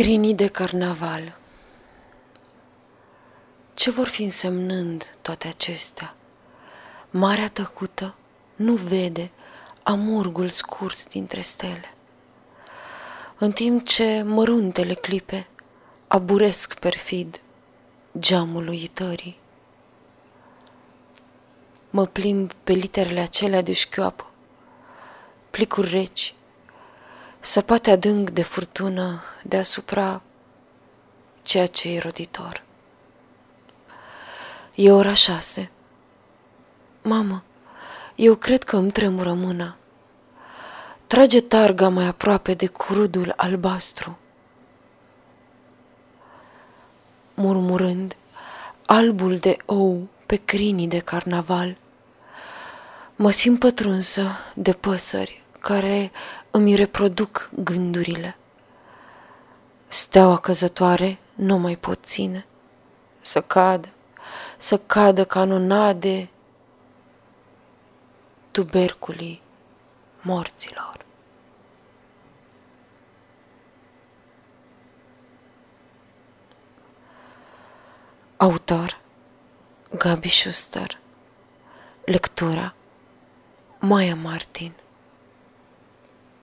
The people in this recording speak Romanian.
Crinii de carnaval Ce vor fi însemnând toate acestea? Marea tăcută nu vede amurgul scurs dintre stele. În timp ce măruntele clipe aburesc perfid geamul uitării. Mă plimb pe literele acelea de șchioapă, plicuri reci, săpate adânc de furtună deasupra ceea ce e roditor. E ora șase. Mamă, eu cred că îmi tremură mâna. Trage targa mai aproape de crudul albastru. Murmurând, albul de ou pe crinii de carnaval, mă simt pătrunsă de păsări care îmi reproduc gândurile. Steaua căzătoare nu mai pot ține. Să cadă, să cadă canonade tuberculii morților. Autor Gabi Schuster Lectura Maya Martin